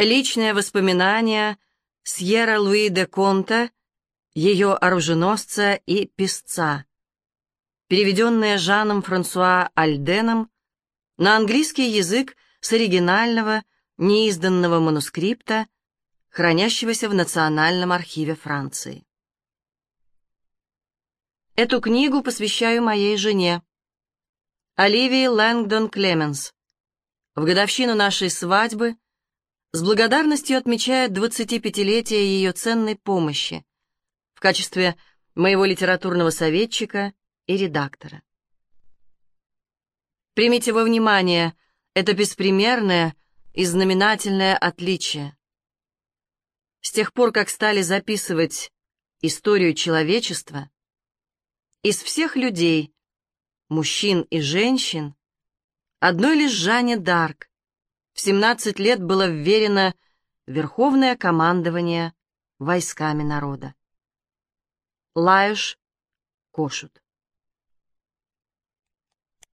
Личные воспоминания Сьерра Луи де Конта, ее оруженосца и писца, переведенные Жаном Франсуа Альденом на английский язык с оригинального, неизданного манускрипта, хранящегося в Национальном архиве Франции. Эту книгу посвящаю моей жене, Оливии Лэнгдон Клеменс. В годовщину нашей свадьбы с благодарностью отмечает 25-летие ее ценной помощи в качестве моего литературного советчика и редактора. Примите во внимание это беспримерное и знаменательное отличие. С тех пор, как стали записывать историю человечества, из всех людей, мужчин и женщин, одной лишь Жанне Дарк в 17 лет было вверено верховное командование войсками народа. Лаюш Кошут